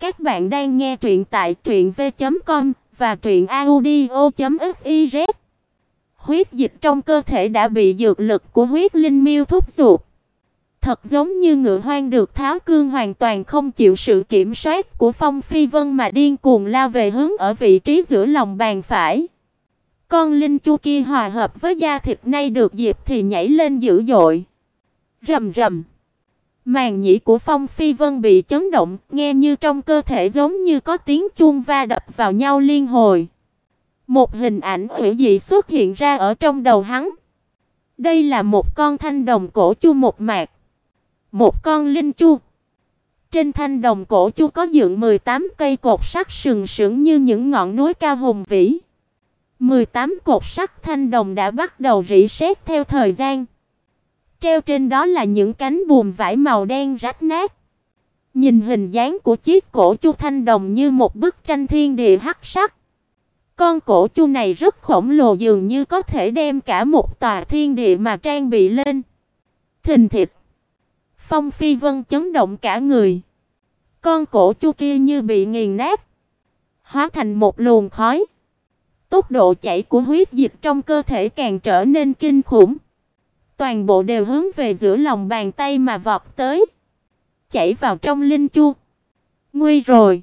Các bạn đang nghe truyện tại truyệnv.com và truyệnaudio.fiz. Huyết dịch trong cơ thể đã bị dược lực của huyết linh miêu thúc giục. Thật giống như ngựa hoang được tháo cương hoàn toàn không chịu sự kiểm soát của Phong Phi Vân mà điên cuồng lao về hướng ở vị trí giữa lòng bàn phải. Con linh chu kia hòa hợp với da thịt nay được dịp thì nhảy lên dữ dội. Rầm rầm. Màng nhĩ của Phong Phi Vân bị chấn động, nghe như trong cơ thể giống như có tiếng chuông va đập vào nhau liên hồi. Một hình ảnh ủy dị xuất hiện ra ở trong đầu hắn. Đây là một con thanh đồng cổ chu một mạc. Một con linh chu. Trên thanh đồng cổ chu có dựng 18 cây cột sắt sừng sững như những ngọn núi cao hùng vĩ. 18 cột sắt thanh đồng đã bắt đầu rỉ sét theo thời gian. Treo trên đó là những cánh buồm vải màu đen rách nát. Nhìn hình dáng của chiếc cổ chu thanh đồng như một bức tranh thiên địa hắc sắc. Con cổ chu này rất khổng lồ dường như có thể đem cả một tòa thiên địa mà trang bị lên. Thình thịch. Phong Phi Vân chấn động cả người. Con cổ chu kia như bị nghiền nát, hóa thành một luồng khói. Tốc độ chảy của huyết dịch trong cơ thể càng trở nên kinh khủng toàn bộ đều hướng về giữa lòng bàn tay mà vọt tới, chảy vào trong linh chu. Nguy rồi.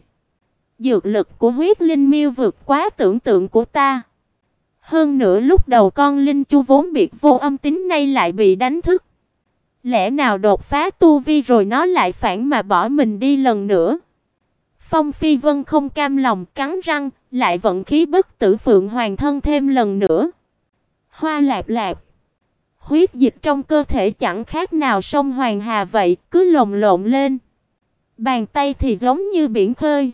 Dược lực của huyết linh miêu vượt quá tưởng tượng của ta. Hơn nữa lúc đầu con linh chu vốn biệt vô âm tính nay lại bị đánh thức. Lẽ nào đột phá tu vi rồi nó lại phản mà bỏ mình đi lần nữa? Phong Phi Vân không cam lòng cắn răng, lại vận khí bất tử phượng hoàng thân thêm lần nữa. Hoa lạp lạp Huyết dịch trong cơ thể chẳng khác nào sông Hoàng Hà vậy, cứ lồng lộn lên. Bàn tay thì giống như biển khơi.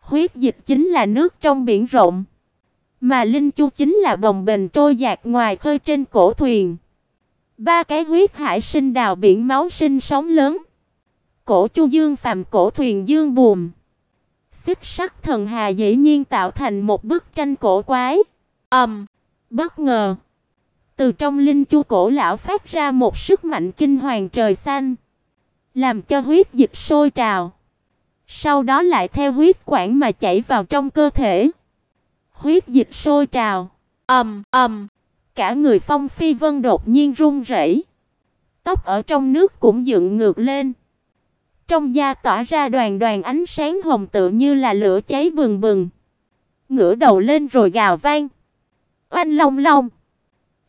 Huyết dịch chính là nước trong biển rộng, mà linh chu chính là bồng bềnh trôi dạt ngoài khơi trên cổ thuyền. Ba cái huyết hải sinh đào biển máu sinh sóng lớn. Cổ chu dương phàm cổ thuyền dương buồm. Xích sắc thần hà dĩ nhiên tạo thành một bức tranh cổ quái. Ầm, um, bất ngờ từ trong linh chu cổ lão phát ra một sức mạnh kinh hoàng trời xanh, làm cho huyết dịch sôi trào. Sau đó lại theo huyết quản mà chảy vào trong cơ thể. Huyết dịch sôi trào, ầm ầm, cả người Phong Phi Vân đột nhiên run rẩy. Tóc ở trong nước cũng dựng ngược lên. Trong da tỏa ra đoàn đoàn ánh sáng hồng tựa như là lửa cháy bừng bừng. Ngửa đầu lên rồi gào vang. Oanh long long.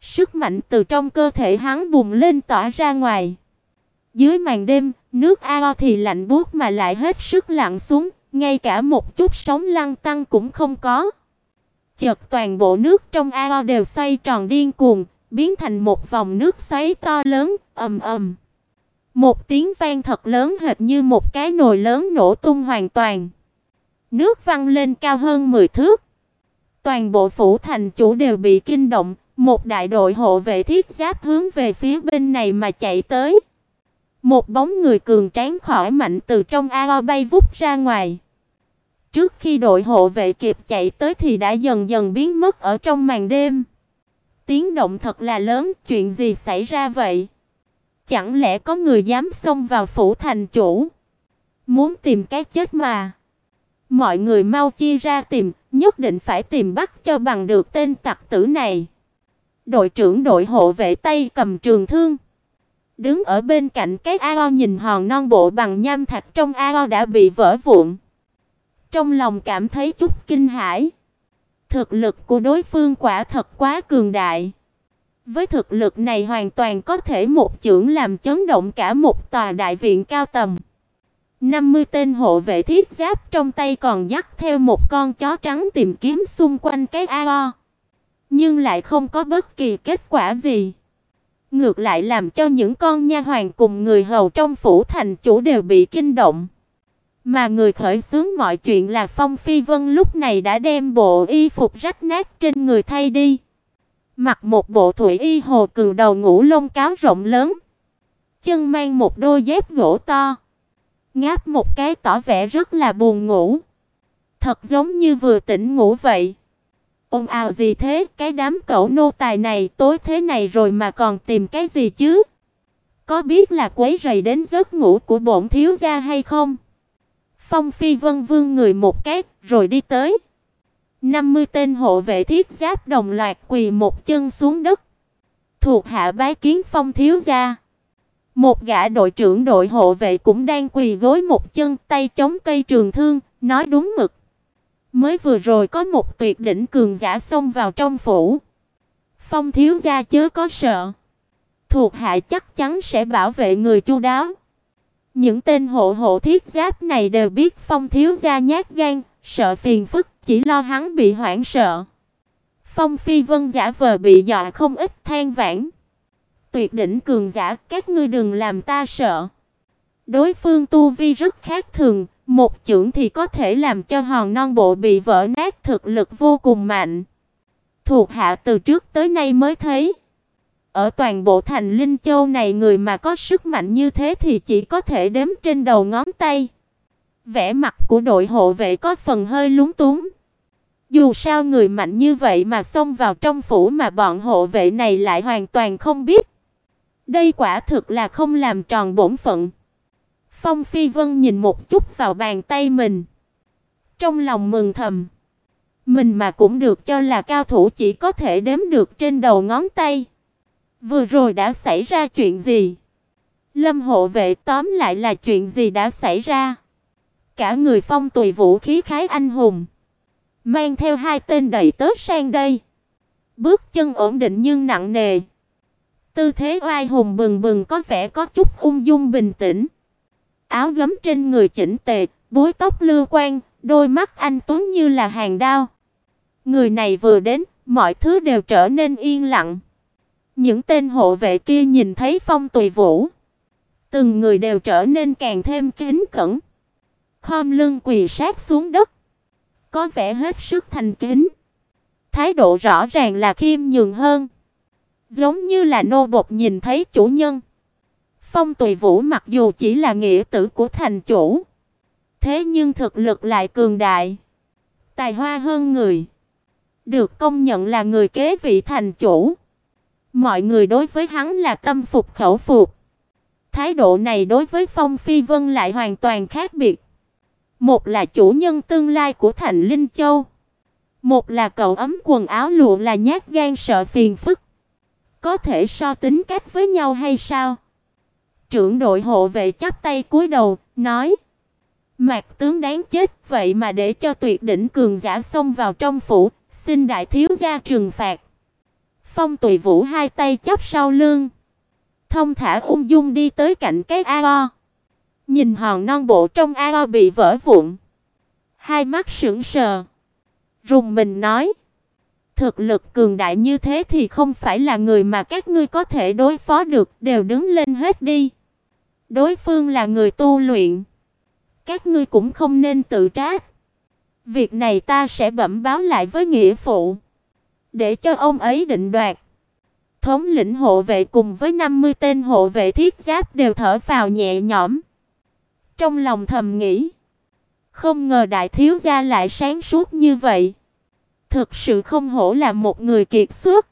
Sức mạnh từ trong cơ thể hắn bùng lên tỏa ra ngoài. Dưới màn đêm, nước ao thì lạnh buốt mà lại hết sức lặng xuống, ngay cả một chút sóng lăn tăng cũng không có. Chợt toàn bộ nước trong ao đều xoay tròn điên cuồng, biến thành một vòng nước xoáy to lớn, ầm ầm. Một tiếng vang thật lớn hệt như một cái nồi lớn nổ tung hoàn toàn. Nước văng lên cao hơn 10 thước. Toàn bộ phủ thành chủ đều bị kinh động, một đại đội hộ vệ thiết giáp hướng về phía bên này mà chạy tới. Một bóng người cường tráng khỏi mạnh từ trong ao bay vút ra ngoài. Trước khi đội hộ vệ kịp chạy tới thì đã dần dần biến mất ở trong màn đêm. Tiếng động thật là lớn, chuyện gì xảy ra vậy? Chẳng lẽ có người dám xông vào phủ thành chủ? Muốn tìm cái chết mà. Mọi người mau chia ra tìm, nhất định phải tìm bắt cho bằng được tên tặc tử này. Đội trưởng đội hộ vệ tay cầm trường thương, đứng ở bên cạnh cái ao nhìn hòn non bộ bằng nham thạch trong ao đã bị vỡ vụn. Trong lòng cảm thấy chút kinh hãi. Thực lực của đối phương quả thật quá cường đại. Với thực lực này hoàn toàn có thể một chưởng làm chấn động cả một tòa đại viện cao tầm. 50 tên hộ vệ thiết giáp trong tay còn dắt theo một con chó trắng tìm kiếm xung quanh cái ao nhưng lại không có bất kỳ kết quả gì. Ngược lại làm cho những con nha hoàn cùng người hầu trong phủ thành chủ đều bị kinh động. Mà người khởi xướng mọi chuyện là Phong Phi Vân lúc này đã đem bộ y phục rách nát trên người thay đi. Mặc một bộ thủy y hồ cừu đầu ngũ lông cáo rộng lớn. Chân mang một đôi dép gỗ to. Ngáp một cái tỏ vẻ rất là buồn ngủ. Thật giống như vừa tỉnh ngủ vậy. Ông ào gì thế, cái đám cẩu nô tài này tối thế này rồi mà còn tìm cái gì chứ? Có biết là quấy rầy đến giấc ngủ của bổn thiếu gia hay không? Phong Phi Vân vương người một cái, rồi đi tới. 50 tên hộ vệ thiết giáp đồng loạt quỳ một chân xuống đất. Thuộc hạ bái kiến Phong thiếu gia. Một gã đội trưởng đội hộ vệ cũng đang quỳ gối một chân, tay chống cây trường thương, nói đúng mực. Mới vừa rồi có một tuyệt đỉnh cường giả xông vào trong phủ. Phong thiếu gia chớ có sợ. Thuộc hạ chắc chắn sẽ bảo vệ người chu đáo. Những tên hộ hộ thiết giáp này đều biết Phong thiếu gia nhát gan, sợ phiền phức, chỉ lo hắn bị hoảng sợ. Phong Phi Vân giả vờ bị dọa không ít than vãn. Tuyệt đỉnh cường giả, các ngươi đừng làm ta sợ. Đối phương tu vi rất khác thường, một chưởng thì có thể làm cho hòn non bộ bị vỡ nát, thực lực vô cùng mạnh. Thuộc hạ từ trước tới nay mới thấy, ở toàn bộ thành Linh Châu này người mà có sức mạnh như thế thì chỉ có thể đếm trên đầu ngón tay. Vẻ mặt của đội hộ vệ có phần hơi lúng túng. Dù sao người mạnh như vậy mà xông vào trong phủ mà bọn hộ vệ này lại hoàn toàn không biết. Đây quả thực là không làm tròn bổn phận. Phong Phi Vân nhìn một chút vào bàn tay mình. Trong lòng mừng thầm. Mình mà cũng được cho là cao thủ chỉ có thể đếm được trên đầu ngón tay. Vừa rồi đã xảy ra chuyện gì? Lâm hộ vệ tóm lại là chuyện gì đã xảy ra? Cả người phong tùy vũ khí khái anh hùng. Mang theo hai tên đầy tớ sang đây. Bước chân ổn định nhưng nặng nề. Tư thế oai hùng bừng bừng có vẻ có chút ung dung bình tĩnh. Áo gấm trên người chỉnh tề, búi tóc lưu quang, đôi mắt anh tuấn như là hàng đao. Người này vừa đến, mọi thứ đều trở nên yên lặng. Những tên hộ vệ kia nhìn thấy Phong Tùy Vũ, từng người đều trở nên càng thêm kính cẩn. Khom lưng quỳ sát xuống đất, có vẻ hết sức thành kính. Thái độ rõ ràng là khiêm nhường hơn, giống như là nô bộc nhìn thấy chủ nhân. Phong Tùy Vũ mặc dù chỉ là nghĩa tử của thành chủ, thế nhưng thực lực lại cường đại, tài hoa hơn người, được công nhận là người kế vị thành chủ. Mọi người đối với hắn là tâm phục khẩu phục. Thái độ này đối với Phong Phi Vân lại hoàn toàn khác biệt. Một là chủ nhân tương lai của Thành Linh Châu, một là cậu ấm quần áo lụa là nhát gan sợ phiền phức. Có thể so tính cách với nhau hay sao? Trưởng đội hộ vệ chắp tay cúi đầu, nói: "Mạc tướng đáng chết, vậy mà để cho tuyệt đỉnh cường giả xông vào trong phủ, xin đại thiếu gia trừng phạt." Phong Tùy Vũ hai tay chắp sau lưng, thông thả ung dung đi tới cạnh cái ao. Nhìn hòn non bộ trong ao bị vỡ vụn, hai mắt sững sờ, rùng mình nói: Thực lực cường đại như thế thì không phải là người mà các ngươi có thể đối phó được, đều đứng lên hết đi. Đối phương là người tu luyện, các ngươi cũng không nên tự trách. Việc này ta sẽ bẩm báo lại với nghĩa phụ để cho ông ấy định đoạt. Thống lĩnh hộ vệ cùng với 50 tên hộ vệ thiết giáp đều thở phào nhẹ nhõm. Trong lòng thầm nghĩ, không ngờ đại thiếu gia lại sáng suốt như vậy. Thực sự không hổ là một người kiệt xuất.